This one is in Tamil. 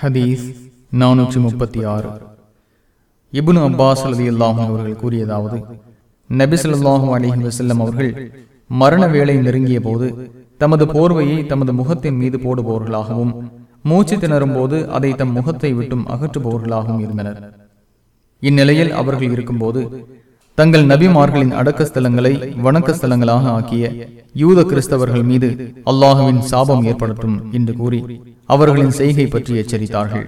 ஹதீஸ் நானூற்றி முப்பத்தி ஆறு. இபுனு அப்பாஸ் அலதி அல்லாஹும் அவர்கள் கூறியதாவது நபிசல்லாஹும் அலிஹி வசல்லம் அவர்கள் மரண வேலை நெருங்கிய போது தமது போர்வையை தமது முகத்தின் மீது போடுபவர்களாகவும் மூச்சு திணறும் போது அதை தம் முகத்தை விட்டும் அகற்றுபவர்களாகவும் இருந்தனர். இந்நிலையில் அவர்கள் இருக்கும்போது தங்கள் நபிமார்களின் அடக்க ஸ்தலங்களை வணக்க ஸ்தலங்களாக ஆக்கிய யூத கிறிஸ்தவர்கள் மீது அல்லாஹுவின் சாபம் ஏற்படட்டும் என்று கூறி அவர்களின் செய்கை பற்றி எச்சரித்தார்கள்.